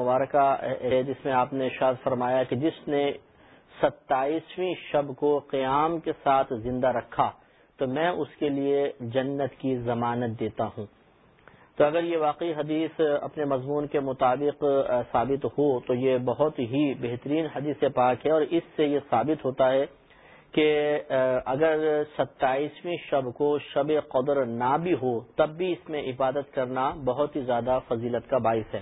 مبارکہ ہے جس میں آپ نے ارشاد فرمایا کہ جس نے ستائیسویں شب کو قیام کے ساتھ زندہ رکھا، تو میں اس کے لیے جنت کی ضمانت دیتا ہوں۔ تو اگر یہ واقعی حدیث اپنے مضمون کے مطابق ثابت ہو، تو یہ بہت ہی بہترین حدیث پاک ہے اور اس سے یہ ثابت ہوتا ہے کہ اگر ستائیسویں شب کو شب قدر نہ بھی ہو، تب بھی اس میں عبادت کرنا بہت ہی زیادہ فضیلت کا باعث ہے۔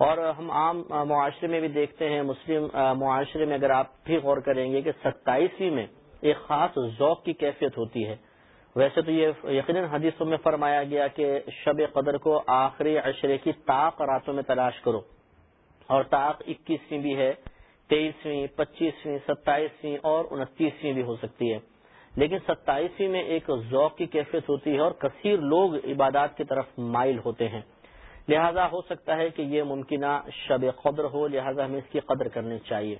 اور ہم عام معاشرے میں بھی دیکھتے ہیں، مسلم معاشرے میں اگر آپ بھی غور کریں گے کہ ستائیسویں میں ایک خاص ذوق کی کیفیت ہوتی ہے۔ ویسے تو یہ یقیناً حدیثوں میں فرمایا گیا کہ شب قدر کو آخری عشرے کی طاق راتوں میں تلاش کرو۔ اور طاق اکیسویں بھی ہے، تیئیسویں، پچیسویں، ستائیسویں اور انتیسویں بھی ہو سکتی ہے۔ لیکن ستائیسویں میں ایک ذوق کی کیفیت ہوتی ہے اور کثیر لوگ عبادات کی طرف مائل ہوتے ہیں۔ لہذا ہو سکتا ہے کہ یہ ممکنہ شب قدر ہو، لہذا ہمیں اس کی قدر کرنی چاہیے۔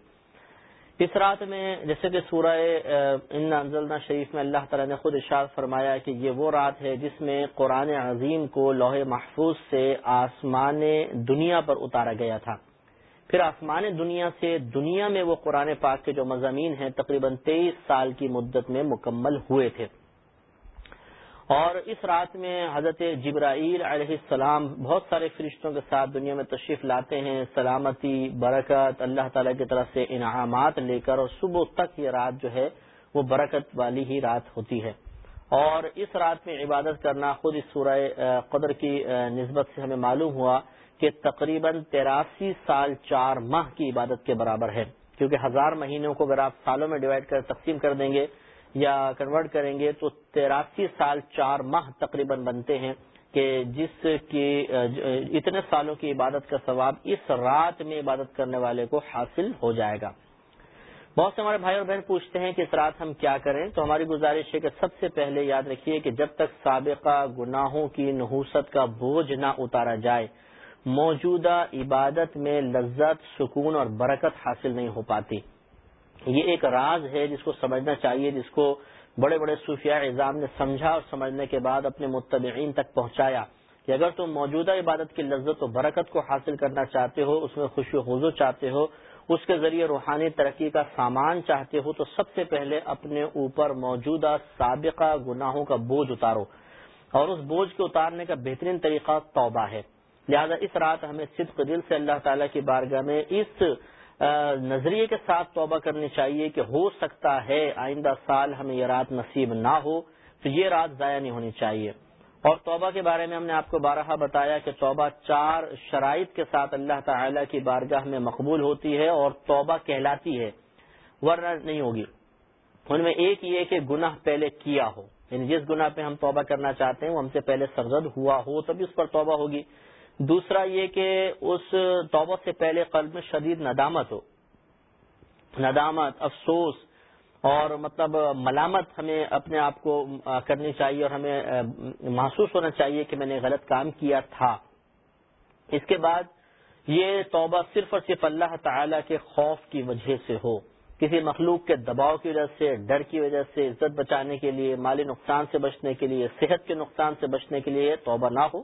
اس رات میں جیسے کہ سورہ ان انزلنا شریف میں اللہ تعالیٰ نے خود اشار فرمایا کہ یہ وہ رات ہے جس میں قرآن عظیم کو لوہے محفوظ سے آسمان دنیا پر اتارا گیا تھا۔ پھر آسمان دنیا سے دنیا میں وہ قرآن پاک کے جو مضامین ہیں تقریباً تیئیس سال کی مدت میں مکمل ہوئے تھے۔ اور اس رات میں حضرت جبرائیل علیہ السلام بہت سارے فرشتوں کے ساتھ دنیا میں تشریف لاتے ہیں، سلامتی، برکت، اللہ تعالی کی طرف سے انعامات لے کر اور صبح تک یہ رات جو ہے وہ برکت والی ہی رات ہوتی ہے۔ اور اس رات میں عبادت کرنا خود اس سورہ قدر کی نسبت سے ہمیں معلوم ہوا کہ تقریباً تراسی سال چار ماہ کی عبادت کے برابر ہے۔ کیونکہ ہزار مہینوں کو اگر آپ سالوں میں ڈیوائڈ کر تقسیم کر دیں گے یا کنورٹ کریں گے تو تراسی سال چار ماہ تقریباً بنتے ہیں کہ جس کی، اتنے سالوں کی عبادت کا ثواب اس رات میں عبادت کرنے والے کو حاصل ہو جائے گا۔ بہت سے ہمارے بھائی اور بہن پوچھتے ہیں کہ اس رات ہم کیا کریں؟ تو ہماری گزارش ہے کہ سب سے پہلے یاد رکھیے کہ جب تک سابقہ گناہوں کی نحوست کا بوجھ نہ اتارا جائے، موجودہ عبادت میں لذت، سکون اور برکت حاصل نہیں ہو پاتی۔ یہ ایک راز ہے جس کو سمجھنا چاہیے، جس کو بڑے بڑے صوفیاء اعظام نے سمجھا اور سمجھنے کے بعد اپنے متبعین تک پہنچایا کہ اگر تم موجودہ عبادت کی لذت و برکت کو حاصل کرنا چاہتے ہو، اس میں خوشی و حضو چاہتے ہو، اس کے ذریعے روحانی ترقی کا سامان چاہتے ہو، تو سب سے پہلے اپنے اوپر موجودہ سابقہ گناہوں کا بوجھ اتارو اور اس بوجھ کے اتارنے کا بہترین طریقہ توبہ ہے۔ لہذا اس رات ہمیں صدق دل سے اللہ تعالیٰ کی بارگاہ میں اس نظریے کے ساتھ توبہ کرنی چاہیے کہ ہو سکتا ہے آئندہ سال ہمیں یہ رات نصیب نہ ہو، تو یہ رات ضائع نہیں ہونی چاہیے۔ اور توبہ کے بارے میں ہم نے آپ کو بارہا بتایا کہ توبہ چار شرائط کے ساتھ اللہ تعالی کی بارگاہ میں مقبول ہوتی ہے اور توبہ کہلاتی ہے، ورنہ نہیں ہوگی۔ ان میں ایک یہ کہ گناہ پہلے کیا ہو یعنی جس گناہ پہ ہم توبہ کرنا چاہتے ہیں، وہ ہم سے پہلے سرزد ہوا ہو، تبھی اس پر توبہ ہوگی۔ دوسرا یہ کہ اس توبہ سے پہلے قلب میں شدید ندامت ہو۔ ندامت، افسوس اور مطلب ملامت ہمیں اپنے آپ کو کرنی چاہیے اور ہمیں محسوس ہونا چاہیے کہ میں نے غلط کام کیا تھا۔ اس کے بعد یہ توبہ صرف اور صرف اللہ تعالی کے خوف کی وجہ سے ہو۔ کسی مخلوق کے دباؤ کی وجہ سے، ڈر کی وجہ سے، عزت بچانے کے لیے، مالی نقصان سے بچنے کے لیے، صحت کے نقصان سے بچنے کے لیے توبہ نہ ہو۔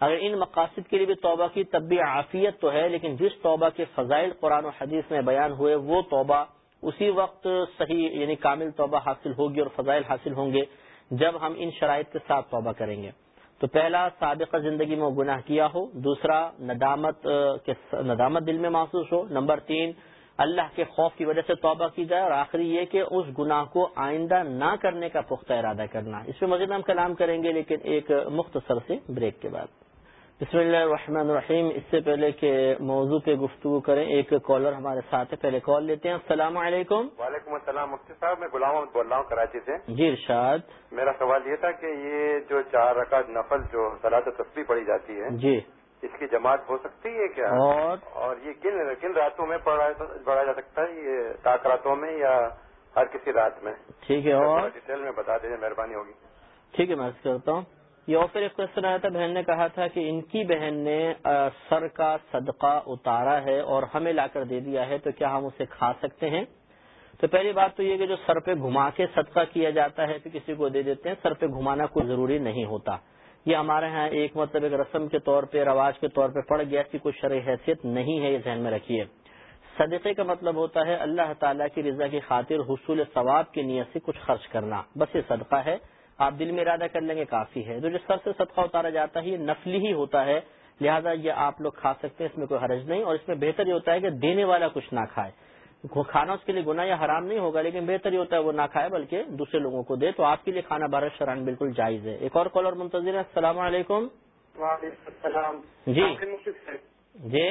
اگر ان مقاصد کے لیے بھی توبہ کی، تب بھی عافیت تو ہے، لیکن جس توبہ کے فضائل قرآن و حدیث میں بیان ہوئے، وہ توبہ اسی وقت صحیح یعنی کامل توبہ حاصل ہوگی اور فضائل حاصل ہوں گے جب ہم ان شرائط کے ساتھ توبہ کریں گے۔ تو پہلا، سابقہ زندگی میں گناہ کیا ہو۔ دوسرا، ندامت ندامت دل میں محسوس ہو۔ نمبر تین، اللہ کے خوف کی وجہ سے توبہ کی جائے۔ اور آخری یہ کہ اس گناہ کو آئندہ نہ کرنے کا پختہ ارادہ کرنا۔ اس پہ مزید ہم کلام کریں گے، لیکن ایک مختصر سے بریک کے بعد۔ بسم اللہ الرحمن الرحیم اس سے پہلے کہ موضوع پہ گفتگو کریں ایک کالر ہمارے ساتھ ہے پہلے کال لیتے ہیں۔ السلام علیکم۔ وعلیکم السلام مفتی صاحب میں غلام احمد بول رہا ہوں کراچی سے۔ جی ارشاد۔ میرا سوال یہ تھا کہ یہ جو چار رکعت نفل جو سلاد تصویر پڑھی جاتی ہے جی۔ اس کی جماعت ہو سکتی ہے کیا؟ اور؟ اور یہ کن کن راتوں میں پڑھا جا سکتا ہے؟ یہ تاک راتوں میں یا ہر کسی رات میں؟ ٹھیک ہے اور؟ ڈیٹیل میں بتا دیجیے مہربانی ہوگی۔ ٹھیک ہے میں کرتا ہوں۔ یہ اور پھر ایک کوشچن آیا تھا بہن نے کہا تھا کہ ان کی بہن نے سر کا صدقہ اتارا ہے اور ہمیں لا کر دے دیا ہے، تو کیا ہم اسے کھا سکتے ہیں؟ تو پہلی بات تو یہ کہ جو سر پہ گھما کے صدقہ کیا جاتا ہے تو کسی کو دے دیتے ہیں، سر پہ گھمانا کوئی ضروری نہیں ہوتا۔ یہ ہمارے ہاں ایک مطلب ایک رسم کے طور پہ، رواج کے طور پہ پڑ گیا اس کی کوئی شرح حیثیت نہیں ہے، یہ ذہن میں رکھیے۔ صدقے کا مطلب ہوتا ہے اللہ تعالیٰ کی رضا کی خاطر حصول ثواب کی نیت سے کچھ خرچ کرنا، بس یہ صدقہ ہے۔ آپ دل میں ارادہ کر لیں گے کافی ہے۔ جو جس سر سے صدقہ اتارا جاتا ہے یہ نفلی ہی ہوتا ہے۔ لہذا یہ آپ لوگ کھا سکتے ہیں اس میں کوئی حرج نہیں۔ اور اس میں بہتر یہ ہوتا ہے کہ دینے والا کچھ نہ کھائے۔ کھانا اس کے لیے گناہ یا حرام نہیں ہوگا لیکن بہتر یہ ہوتا ہے وہ نہ کھائے بلکہ دوسرے لوگوں کو دے۔ تو آپ کے لیے کھانا بارہ شران بالکل جائز ہے۔ ایک اور کالر منتظر ہے السلام علیکم۔ وعلیکم السلام۔ جی۔ جی۔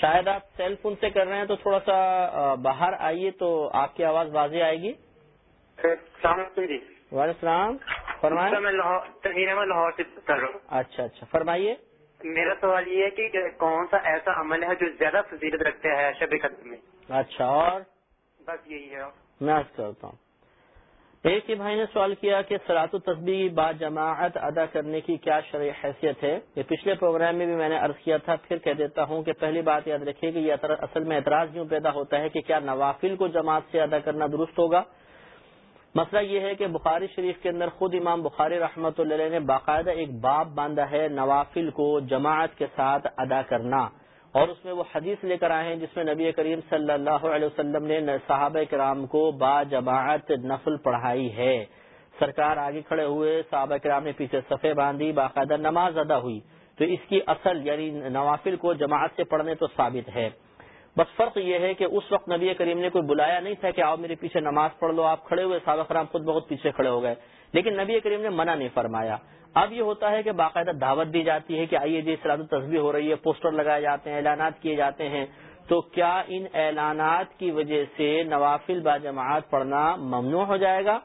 شاید آپ سیل فون سے کر رہے ہیں تو تھوڑا سا باہر آئیے تو آپ کی آواز واضح آئے گی۔ السلام علیکم۔ جی وعلیکم السلام۔ فرمائیں۔ میں لاہور سے کر رہا ہوں۔ اچھا اچھا۔ فرمائیے۔ میرا سوال یہ ہے کہ کون سا ایسا عمل ہے جو زیادہ فضیلت رکھتے ہیں شب قدر میں؟ اچھا اور؟ بس یہی ہے۔ میں عرض کرتا ہوں۔ ایک ہی بھائی نے سوال کیا کہ سرات و تصبی با جماعت ادا کرنے کی کیا شرح حیثیت ہے؟ یہ پچھلے پروگرام میں بھی میں نے عرض کیا تھا پھر کہہ دیتا ہوں کہ پہلی بات یاد رکھیے کہ یہ اصل میں اعتراض یوں پیدا ہوتا ہے کہ کیا نوافل کو جماعت سے ادا کرنا درست ہوگا؟ مسئلہ یہ ہے کہ بخاری شریف کے اندر خود امام بخاری رحمت اللہ نے باقاعدہ ایک باب باندھا ہے نوافل کو جماعت کے ساتھ ادا کرنا اور اس میں وہ حدیث لے کر آئے ہیں جس میں نبی کریم صلی اللہ علیہ وسلم نے صحابہ کرام کو با جماعت نفل پڑھائی ہے۔ سرکار آگے کھڑے ہوئے، صحابہ کرام نے پیچھے صفے باندھی، باقاعدہ نماز ادا ہوئی۔ تو اس کی اصل یعنی نوافل کو جماعت سے پڑھنے تو ثابت ہے۔ بس فرق یہ ہے کہ اس وقت نبی کریم نے کوئی بلایا نہیں تھا کہ آؤ میرے پیچھے نماز پڑھ لو، آپ کھڑے ہوئے صحابہ کرام خود بہت پیچھے کھڑے ہو گئے۔ لیکن نبی کریم نے منع نہیں فرمایا۔ اب یہ ہوتا ہے کہ باقاعدہ دعوت دی جاتی ہے کہ آئیے جی سراد تصویر ہو رہی ہے، پوسٹر لگائے جاتے ہیں، اعلانات کیے جاتے ہیں۔ تو کیا ان اعلانات کی وجہ سے نوافل با جماعت پڑھنا ممنوع ہو جائے گا؟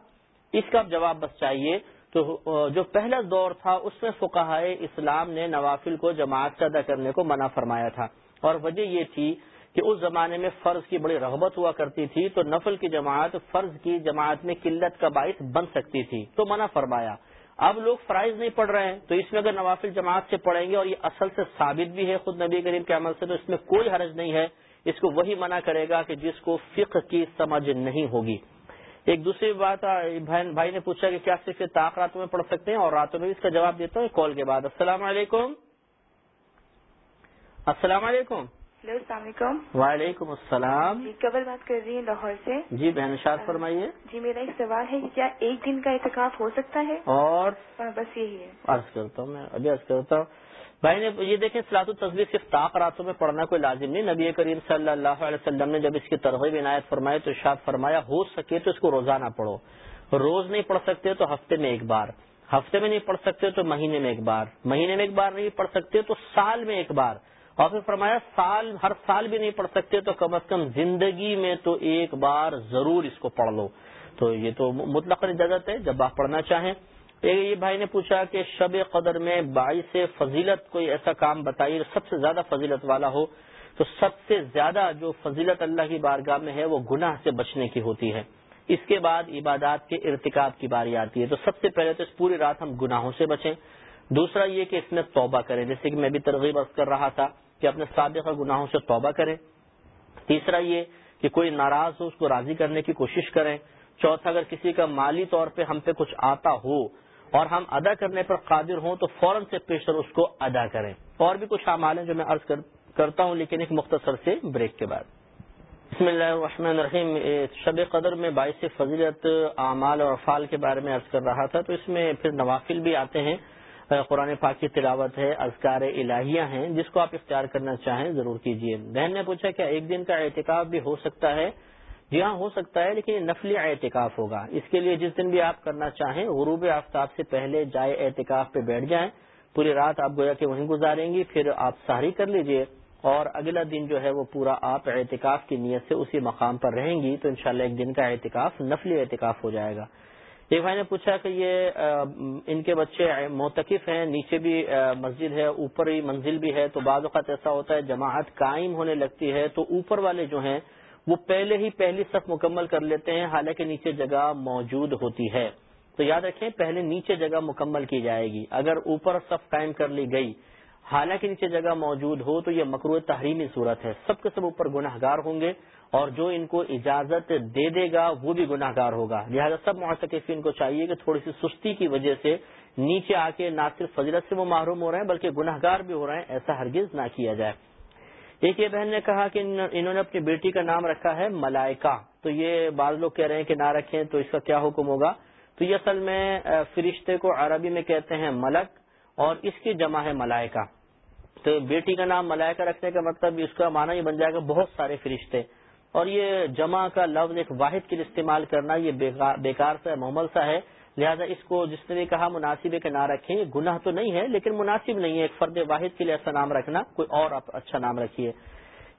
اس کا جواب بس چاہیے۔ تو، جو پہلا دور تھا، اس میں فقہ اسلام نے نوافل کو جماعت سے ادا کرنے کو منع فرمایا تھا۔ اور وجہ یہ تھی کہ اس زمانے میں فرض کی بڑی رغبت ہوا کرتی تھی، تو نفل کی جماعت فرض کی جماعت میں قلت کا باعث بن سکتی تھی۔ تو منع فرمایا، اب لوگ فرائض نہیں پڑھ رہے ہیں، تو اس میں اگر نوافل جماعت سے پڑھیں گے اور یہ اصل سے ثابت بھی ہے خود نبی کریم کے عمل سے، تو اس میں کوئی حرج نہیں ہے۔ اس کو وہی منع کرے گا کہ جس کو فقہ کی سمجھ نہیں ہوگی۔ ایک دوسری بات بھائی نے پوچھا کہ کیا صرف طاق راتوں میں پڑھ سکتے ہیں اور راتوں میں اس کا جواب دیتا ہوں کال کے بعد۔ السلام علیکم۔ السلام علیکم۔ ہلو السلام علیکم۔ وعلیکم السلام۔ جی قبل بات کر رہی ہیں لاہور سے۔ جی بہن شاد فرمائیے۔ جی میرا ایک سوال ہے کیا ایک دن کا اعتکاف ہو سکتا ہے؟ اور؟ بس یہی ہے۔ عرض کرتا ہوں میں ابھی عرض کرتا ہوں۔ بھائی نے یہ دیکھیں سلاط التصویر صرف طاق راتوں میں پڑھنا کوئی لازم نہیں۔ نبی کریم صلی اللہ علیہ وسلم نے جب اس کی ترغیب عنایت فرمائے تو شاد فرمایا ہو سکے تو اس کو روزانہ پڑھو۔ روز نہیں پڑھ سکتے تو ہفتے میں ایک بار۔ ہفتے میں نہیں پڑھ سکتے تو مہینے میں ایک بار۔ مہینے میں ایک بار نہیں پڑھ سکتے تو سال میں ایک بار۔ اور پھر فرمایا، سال، ہر سال بھی نہیں پڑھ سکتے، تو کم از کم زندگی میں تو ایک بار ضرور اس کو پڑھ لو۔ تو یہ تو مطلق اجازت ہے جب آپ پڑھنا چاہیں۔ یہ بھائی نے پوچھا کہ شب قدر میں باعث فضیلت کوئی ایسا کام بتائیے سب سے زیادہ فضیلت والا ہو؟ تو سب سے زیادہ جو فضیلت اللہ کی بارگاہ میں ہے، وہ گناہ سے بچنے کی ہوتی ہے۔ اس کے بعد عبادات کے ارتکاب کی باری آتی ہے۔ تو سب سے پہلے تو اس پوری رات ہم گناہوں سے بچیں۔ دوسرا یہ کہ اس میں توبہ کریں۔ جیسے کہ میں بھی ترغیب کر رہا تھا۔ کہ اپنے سابقہ گناہوں سے توبہ کریں۔ تیسرا یہ کہ کوئی ناراض ہو، اس کو راضی کرنے کی کوشش کریں۔ چوتھا، اگر کسی کا مالی طور پہ ہم پہ کچھ آتا ہو اور ہم ادا کرنے پر قادر ہوں، تو فوراً سے پیشر اس کو ادا کریں۔ اور بھی کچھ اعمال ہیں جو میں عرض کرتا ہوں، لیکن ایک مختصر سے بریک کے بعد۔ بسم اللہ الرحمن الرحیم۔ شب قدر میں باعث فضیلت اعمال اور افعال کے بارے میں عرض کر رہا تھا، تو اس میں پھر نوافل بھی آتے ہیں۔ قرآن پاک کی تلاوت ہے، اذکار الہیہ ہیں، جس کو آپ اختیار کرنا چاہیں ضرور کیجیے بہن نے پوچھا کہ ایک دن کا اعتکاف بھی ہو سکتا ہے؟ جی ہاں ہو سکتا ہے، لیکن یہ نفلی اعتکاف ہوگا۔ اس کے لیے جس دن بھی آپ کرنا چاہیں، غروب آفتاب سے پہلے جائے اعتکاف پہ بیٹھ جائیں۔ پوری رات آپ گویا کہ وہیں گزاریں گی، پھر آپ ساری کر لیجیے۔ اور اگلا دن جو ہے، وہ پورا آپ اعتکاف کی نیت سے اسی مقام پر رہیں گی، تو انشاءاللہ ایک دن کا اعتکاف، نفلی اعتکاف ہو جائے گا۔ ایک بھائی نے پوچھا کہ یہ ان کے بچے موتقف ہیں، نیچے بھی مسجد ہے، اوپر ہی منزل بھی ہے، تو بعض اوقات ایسا ہوتا ہے جماعت قائم ہونے لگتی ہے، تو اوپر والے جو ہیں وہ پہلے ہی پہلی صف مکمل کر لیتے ہیں، حالانکہ نیچے جگہ موجود ہوتی ہے۔ تو یاد رکھیں، پہلے نیچے جگہ مکمل کی جائے گی۔ اگر اوپر صف قائم کر لی گئی حالانکہ نیچے جگہ موجود ہو تو یہ مکرو تحریمی صورت ہے۔ سب کے سب اوپر گناہ گار ہوں گے اور جو ان کو اجازت دے دے گا وہ بھی گناہ گار ہوگا۔ لہٰذا سب معاشقین کو چاہیے کہ تھوڑی سی سستی کی وجہ سے نیچے آ کے نہ صرف فضرت سے وہ محروم ہو رہے ہیں بلکہ گناہ گار بھی ہو رہے ہیں، ایسا ہرگز نہ کیا جائے۔ ایک یہ بہن نے کہا کہ انہوں نے اپنی بیٹی کا نام رکھا ہے ملائکہ۔ تو یہ بعض لوگ کہہ رہے ہیں کہ نہ رکھیں تو اس کا کیا حکم ہوگا؟ تو یہ اصل میں فرشتے کو عربی میں کہتے ہیں ملک اور اس کی جمع ہے ملائکہ۔ تو بیٹی کا نام ملائکہ رکھنے کا مطلب اس کا معنی یہ بن جائے گا بہت سارے فرشتے۔ اور یہ جمع کا لفظ ایک واحد کے لیے استعمال کرنا یہ بیکار سا محمل سا ہے۔ لہذا اس کو جس نے بھی کہا مناسب کہ نہ رکھیں یہ گناہ تو نہیں ہے، لیکن مناسب نہیں ہے۔ ایک فرد واحد کے لیے ایسا نام رکھنا، کوئی اور آپ اچھا نام رکھیے۔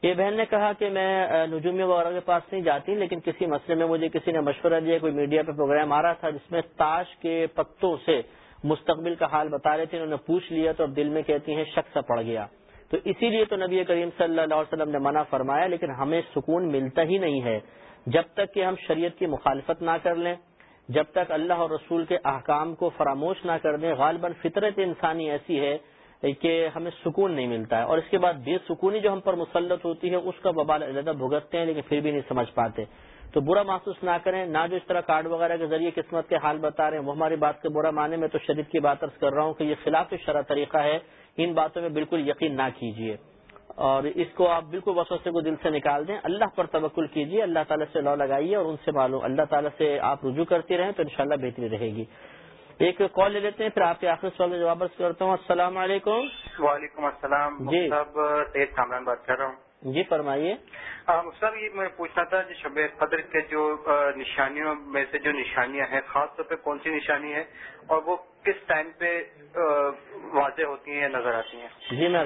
یہ بہن نے کہا کہ میں نجومی وغیرہ کے پاس نہیں جاتی، لیکن کسی مسئلے میں مجھے کسی نے مشورہ دیا، کوئی میڈیا پہ پروگرام آ رہا تھا جس میں تاش کے پتوں سے مستقبل کا حال بتا رہے تھے، انہوں نے پوچھ لیا تو اب دل میں کہتی ہیں، شک سا پڑ گیا۔ تو اسی لیے تو نبی کریم صلی اللہ علیہ وسلم نے منع فرمایا، لیکن ہمیں سکون ملتا ہی نہیں ہے۔ جب تک کہ ہم شریعت کی مخالفت نہ کر لیں، جب تک اللہ اور رسول کے احکام کو فراموش نہ کر دیں، غالباً فطرت انسانی ایسی ہے کہ ہمیں سکون نہیں ملتا ہے۔ اور اس کے بعد بے سکونی جو ہم پر مسلط ہوتی ہے، اس کا ببال علیحدہ بھگتتے ہیں، لیکن پھر بھی نہیں سمجھ پاتے۔ تو برا محسوس نہ کریں نہ جو اس طرح کارڈ وغیرہ کے ذریعے قسمت کے حال بتا رہے ہیں وہ ہماری بات کے برا معنی میں تو شدید کی بات ارض کر رہا ہوں کہ یہ خلاف شرح طریقہ ہے۔ ان باتوں میں بالکل یقین نہ کیجیے۔ اور اس کو آپ بالکل وسوسے کو دل سے نکال دیں۔ اللہ پر توکل کیجیے اللہ تعالیٰ سے لو لگائیے اور ان سے معلوم اللہ تعالیٰ سے آپ رجوع کرتے رہیں تو انشاءاللہ بہتری رہے گی۔ ایک کال لے لیتے ہیں پھر آپ کے آخر سوال میں جواب کرتا ہوں۔ السلام علیکم۔ وعلیکم السلام جی۔ سید کامران بات کر رہا ہوں۔ جی فرمائیے۔ صاحب یہ میں پوچھنا تھا جو شب قدر کے جو نشانیوں میں سے جو نشانیاں ہیں خاص طور پہ کون سی نشانی ہے اور وہ کس ٹائم پہ واضح ہوتی ہیں یا نظر آتی ہیں؟ جی میں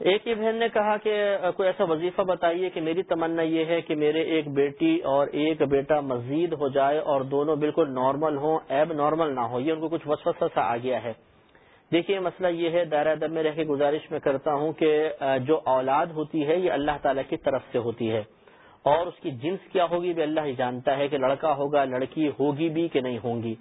ایک ہی بہن نے کہا کہ کوئی ایسا وظیفہ بتائیے کہ میری تمنا یہ ہے کہ میرے ایک بیٹی اور ایک بیٹا مزید ہو جائے اور دونوں بالکل نارمل ہوں ایب نارمل نہ ہو۔ یہ ان کو کچھ وسوسہ سا آ گیا ہے۔ دیکھیے، مسئلہ یہ ہے، دائرہ دب میں رہ کے گزارش میں کرتا ہوں کہ جو اولاد ہوتی ہے، یہ اللہ تعالی کی طرف سے ہوتی ہے۔ اور اس کی جنس کیا ہوگی بھی اللہ ہی جانتا ہے کہ لڑکا ہوگا، لڑکی ہوگی بھی کہ نہیں ہوں گی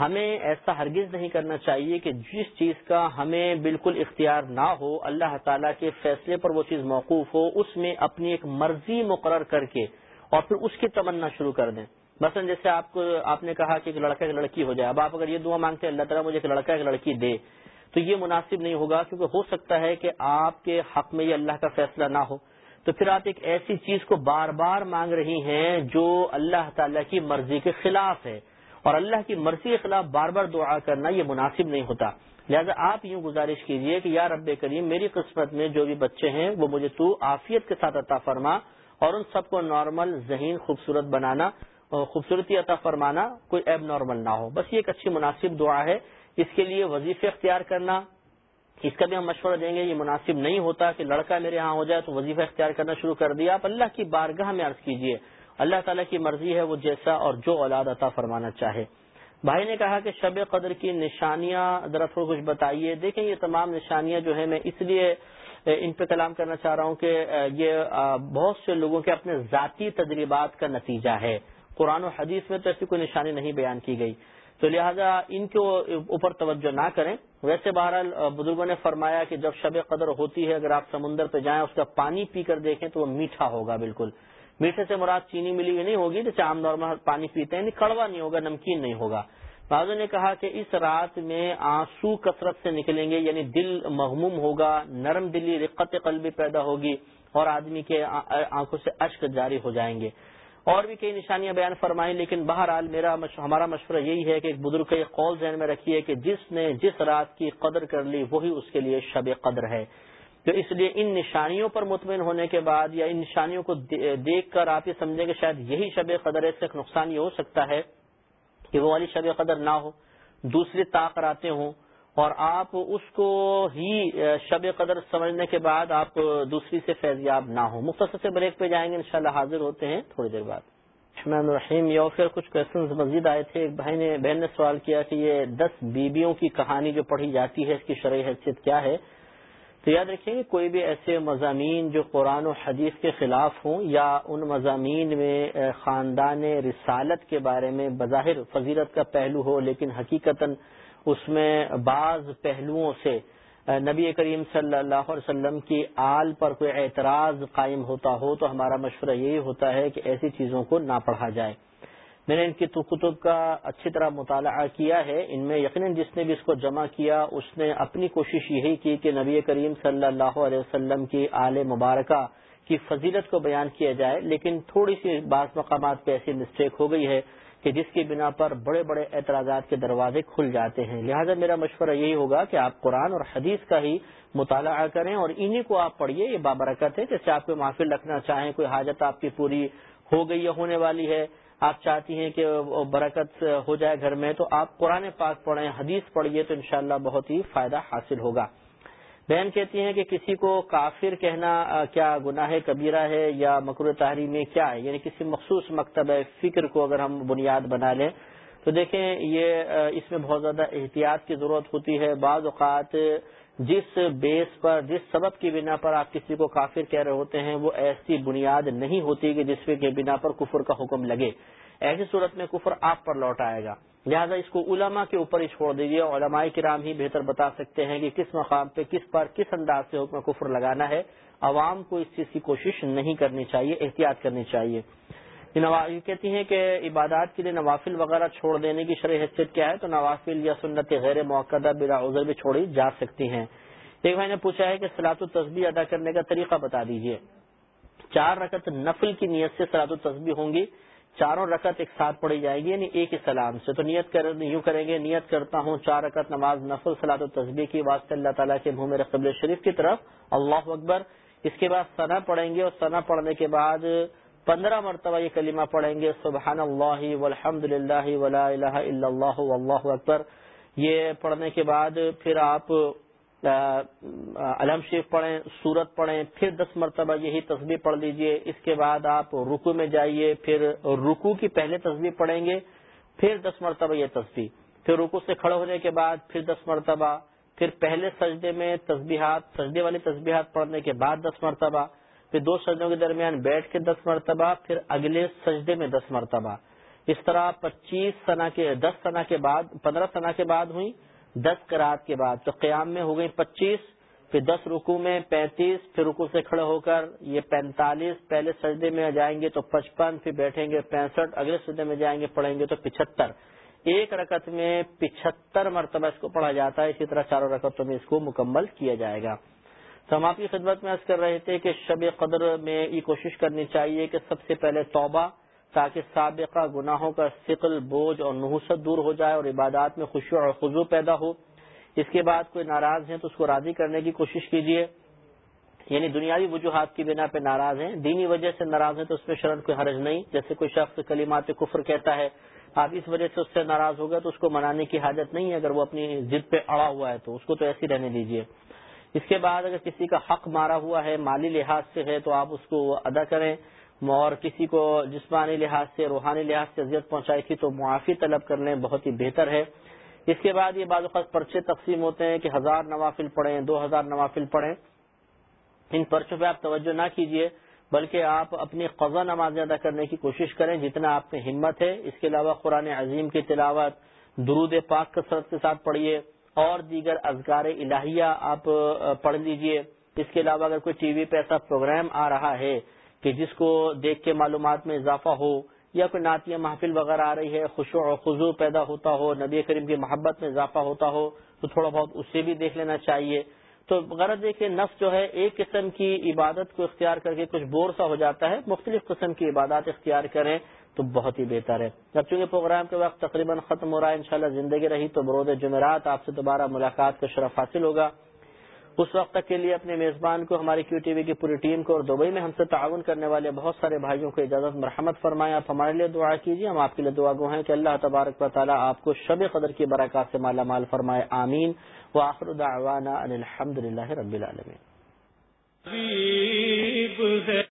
ہمیں ایسا ہرگز نہیں کرنا چاہیے کہ جس چیز کا ہمیں بالکل اختیار نہ ہو، اللہ تعالیٰ کے فیصلے پر وہ چیز موقوف ہو، اس میں اپنی ایک مرضی مقرر کر کے اور پھر اس کی تمنا شروع کر دیں۔ مثلا جیسے آپ کو، آپ نے کہا کہ ایک لڑکا ایک لڑکی ہو جائے، اب آپ اگر یہ دعا مانگتے ہیں، اللہ تعالیٰ مجھے ایک لڑکا ایک لڑکی دے۔ تو یہ مناسب نہیں ہوگا کیونکہ ہو سکتا ہے کہ آپ کے حق میں یہ اللہ کا فیصلہ نہ ہو۔ تو پھر آپ ایک ایسی چیز کو بار بار مانگ رہی ہیں جو اللہ تعالیٰ کی مرضی کے خلاف ہے۔ اور اللہ کی مرضی کے خلاف بار بار دعا کرنا یہ مناسب نہیں ہوتا۔ لہذا آپ یوں گزارش کیجیے کہ یا رب کریم میری قسمت میں جو بھی بچے ہیں وہ مجھے تو آفیت کے ساتھ عطا فرما اور ان سب کو نارمل، ذہین، خوبصورت بنانا، خوبصورتی عطا فرمانا، کوئی ایب نارمل نہ ہو۔ بس یہ ایک اچھی مناسب دعا ہے۔ اس کے لیے وظیفے اختیار کرنا اس کا بھی ہم مشورہ دیں گے، یہ مناسب نہیں ہوتا کہ لڑکا میرے ہاں ہو جائے تو وظیفہ اختیار کرنا شروع کر دیا۔ آپ اللہ کی بارگاہ میں عرض کیجیے، اللہ تعالیٰ کی مرضی ہے وہ جیسا اور جو اولاد عطا فرمانا چاہے۔ بھائی نے کہا کہ شب قدر کی نشانیاں ذرا تھوڑا کچھ بتائیے۔ دیکھیں یہ تمام نشانیاں جو ہیں، میں اس لیے ان پہ کلام کرنا چاہ رہا ہوں کہ یہ بہت سے لوگوں کے اپنے ذاتی تجربات کا نتیجہ ہے۔ قرآن و حدیث میں تو ایسی کوئی نشانی نہیں بیان کی گئی۔ تو لہذا ان کے اوپر توجہ نہ کریں۔ ویسے بہرحال، بزرگوں نے فرمایا کہ جب شب قدر ہوتی ہے، اگر آپ سمندر پہ جائیں، اس کا پانی پی کر دیکھیں تو وہ میٹھا ہوگا بالکل۔ میٹھے سے مراد چینی ملی ہوئی نہیں ہوگی، جیسے عام نارمل پانی پیتے ہیں یعنی کڑوا نہیں ہوگا، نمکین نہیں ہوگا۔ بازو نے کہا کہ اس رات میں آنسو کثرت سے نکلیں گے یعنی دل مغموم ہوگا، نرم دلی، رقت قلبی پیدا ہوگی اور آدمی کے آنکھوں سے اشک جاری ہو جائیں گے۔ اور بھی کئی نشانیاں بیان فرمائیں، لیکن بہرحال میرا ہمارا مشورہ یہی ہے کہ ایک بزرگ کا قول ذہن میں رکھیے کہ جس نے جس رات کی قدر کر لی، وہی اس کے لیے شب قدر ہے۔ تو اس لیے ان نشانیوں پر مطمئن ہونے کے بعد یا ان نشانیوں کو دیکھ کر آپ یہ سمجھیں کہ شاید یہی شب قدر ہے، اس سے نقصان یہ ہو سکتا ہے کہ وہ والی شب قدر نہ ہو، دوسری آتے ہوں۔ اور آپ اس کو ہی شب قدر سمجھنے کے بعد آپ دوسری سے فیضیاب نہ ہو مختصر سے بریک پہ جائیں گے، انشاءاللہ حاضر ہوتے ہیں تھوڑی دیر بعد۔ رحمان الرحیم یا پھر کچھ کوشچنز مزید آئے تھے۔ ایک بھائی نے، بہن نے سوال کیا کہ یہ دس بیویوں کی کہانی جو پڑھی جاتی ہے، اس کی شرعی حیثیت کیا ہے؟ تو یاد رکھیں کہ کوئی بھی ایسے مضامین جو قرآن و حدیث کے خلاف ہوں یا ان مضامین میں خاندان رسالت کے بارے میں بظاہر فضیرت کا پہلو ہو، لیکن حقیقت اس میں بعض پہلوؤں سے نبی کریم صلی اللہ علیہ وسلم کی آل پر کوئی اعتراض قائم ہوتا ہو تو ہمارا مشورہ یہی ہوتا ہے کہ ایسی چیزوں کو نہ پڑھا جائے۔ میں نے ان کی کتب کا اچھی طرح مطالعہ کیا ہے۔ ان میں یقیناً جس نے بھی اس کو جمع کیا، اس نے اپنی کوشش یہی کی کہ نبی کریم صلی اللہ علیہ وسلم کی آل مبارکہ کی فضیلت کو بیان کیا جائے، لیکن تھوڑی سی بعض مقامات پہ ایسی مسٹیک ہو گئی ہے۔ کہ جس کی بنا پر بڑے بڑے اعتراضات کے دروازے کھل جاتے ہیں۔ لہذا میرا مشورہ یہی ہوگا کہ آپ قرآن اور حدیث کا ہی مطالعہ کریں اور انہی کو آپ پڑھیے، یہ بابرکت ہے جیسے آپ کو محفل رکھنا چاہیں، کوئی حاجت آپ کی پوری ہو گئی یا ہونے والی ہے، آپ چاہتی ہیں کہ برکت ہو جائے گھر میں، تو آپ قرآن پاک پڑھیں، حدیث پڑھیے تو انشاءاللہ بہت ہی فائدہ حاصل ہوگا۔ بہن کہتی ہیں کہ کسی کو کافر کہنا کیا گناہ کبیرہ ہے یا مکر تحری میں کیا ہے؟ یعنی کسی مخصوص مکتب فکر کو اگر ہم بنیاد بنا لیں، تو دیکھیں یہ اس میں بہت زیادہ احتیاط کی ضرورت ہوتی ہے۔ بعض اوقات جس بیس پر، جس سبب کی بنا پر آپ کسی کو کافر کہہ رہے ہوتے ہیں، وہ ایسی بنیاد نہیں ہوتی کہ جس کے بنا پر کفر کا حکم لگے۔ ایسی صورت میں کفر آپ پر لوٹ آئے گا۔ لہٰذا اس کو علماء کے اوپر ہی چھوڑ دیجیے علماء کرام ہی بہتر بتا سکتے ہیں کہ کس مقام پہ، کس پر، کس انداز سے حکم کفر لگانا ہے۔ عوام کو اس چیز کی کوشش نہیں کرنی چاہیے، احتیاط کرنی چاہیے۔ یہ کہتی ہیں کہ عبادات کے لیے نوافل وغیرہ چھوڑ دینے کی شرح حیثیت کیا ہے، تو نوافل یا سنت غیر موقع بلا عذر بھی چھوڑی جا سکتی ہیں۔ ایک بھائی نے پوچھا ہے کہ سلاط التصبی ادا کرنے کا طریقہ بتا دیجیے چار رکعت نفل کی نیت سے سلاط التصبی ہوں گی چاروں رکعت ایک ساتھ پڑھی جائے گی یعنی ایک ہی سلام سے۔ تو نیت کر یوں کریں گے، نیت کرتا ہوں چار رکعت نماز نفل سلاط التصبی کی واسطہ اللہ تعالیٰ کے منہ میرے قبل شریف کی طرف۔ اللہ اکبر۔ اس کے بعد ثنا پڑھیں گے اور ثنا پڑھنے کے بعد پندرہ مرتبہ یہ کلمہ پڑھیں گے سبحان اللہ والحمد للہ ولا الہ الا اللہ واللہ اکبر۔ یہ پڑھنے کے بعد پھر آپ علم شریف پڑھیں، سورت پڑھیں، پھر دس مرتبہ یہی تصویر پڑھ لیجیے، اس کے بعد آپ رکو میں جائیے، پھر رکو کی پہلے تصویر پڑھیں گے، پھر دس مرتبہ یہ تصویر پھر رکو سے کھڑے ہونے کے بعد پھر دس مرتبہ، پھر پہلے سجدے میں تصبیحات سجدے والی تصبیحات پڑھنے کے بعد دس مرتبہ، پھر دو سجدوں کے درمیان بیٹھ کے دس مرتبہ، پھر اگلے سجدے میں دس مرتبہ۔ اس طرح پچیس سنا کے، دس سنا کے بعد، پندرہ سنا کے بعد ہوئی۔ دس کرات کے بعد تو قیام میں ہو گئی پچیس، پھر دس رکو میں پینتیس، پھر رکو سے کھڑے ہو کر یہ پینتالیس، پہلے سجدے میں جائیں گے تو پچپن، پھر بیٹھیں گے پینسٹھ، اگلے سجدے میں جائیں گے پڑھیں گے تو پچہتر۔ ایک رکعت میں پچہتر مرتبہ اس کو پڑھا جاتا ہے، اسی طرح چاروں رکعتوں میں اس کو مکمل کیا جائے گا۔ تو ہم آپ کی خدمت میں عرض کر رہے تھے کہ شب قدر میں یہ کوشش کرنی چاہیے کہ سب سے پہلے توبہ تاکہ سابقہ گناہوں کا ثقل، بوجھ اور نحوست دور ہو جائے اور عبادات میں خوشی اور خضو پیدا ہو۔ اس کے بعد کوئی ناراض ہیں تو اس کو راضی کرنے کی کوشش کیجیے یعنی دنیاوی وجوہات کی بنا پہ ناراض ہیں، دینی وجہ سے ناراض ہیں تو اس میں شرط کوئی حرج نہیں۔ جیسے کوئی شخص کلیمات کفر کہتا ہے، آپ اس وجہ سے اس سے ناراض ہو گئے تو اس کو منانے کی حاجت نہیں ہے۔ اگر وہ اپنی ضد پہ اڑا ہوا ہے تو اس کو تو ایسی رہنے دیجیے اس کے بعد اگر کسی کا حق مارا ہوا ہے، مالی لحاظ سے ہے، تو آپ اس کو ادا کریں۔ اور کسی کو جسمانی لحاظ سے، روحانی لحاظ سے اذیت پہنچائی تھی تو معافی طلب کر لیں، بہت ہی بہتر ہے۔ اس کے بعد یہ بعض اوقات پرچے تقسیم ہوتے ہیں کہ ہزار نوافل پڑھیں، دو ہزار نوافل پڑھیں۔ ان پرچوں پہ آپ توجہ نہ کیجیے بلکہ آپ اپنی قضا نماز ادا کرنے کی کوشش کریں جتنا آپ میں ہمت ہے۔ اس کے علاوہ قرآن عظیم کی تلاوت، درود پاک کثرت کے ساتھ پڑھیے اور دیگر اذکار الہیہ آپ پڑھ لیجیے۔ اس کے علاوہ اگر کوئی ٹی وی پہ ایسا پروگرام آ رہا ہے کہ جس کو دیکھ کے معلومات میں اضافہ ہو یا کوئی نعتیہ محفل وغیرہ آ رہی ہے خوش و خضو پیدا ہوتا ہو، نبی کریم کی محبت میں اضافہ ہوتا ہو، تو تھوڑا بہت اسے بھی دیکھ لینا چاہیے۔ تو غرض دیکھیے نفس جو ہے، ایک قسم کی عبادت کو اختیار کر کے کچھ بور سا ہو جاتا ہے، مختلف قسم کی عبادات اختیار کریں تو بہت ہی بہتر ہے۔ جب چونکہ پروگرام کے وقت تقریباً ختم ہو رہا ہے، انشاءاللہ زندگی رہی تو برود جمعرات، آپ سے دوبارہ ملاقات کا شرف حاصل ہوگا۔ اس وقت تک کے لیے اپنے میزبان کو، ہماری کیو ٹی وی کی پوری ٹیم کو اور دبئی میں ہم سے تعاون کرنے والے بہت سارے بھائیوں کو اجازت مرحمت فرمائیں۔ آپ ہمارے لیے دعا کیجیے ہم آپ کے لیے دعا گو ہیں کہ اللہ تبارک و تعالیٰ آپ کو شب قدر کی برکات سے مالا مال فرمائے۔ آمین۔ و آخر دعوانا الحمد للہ رب العالمین۔